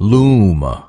loom.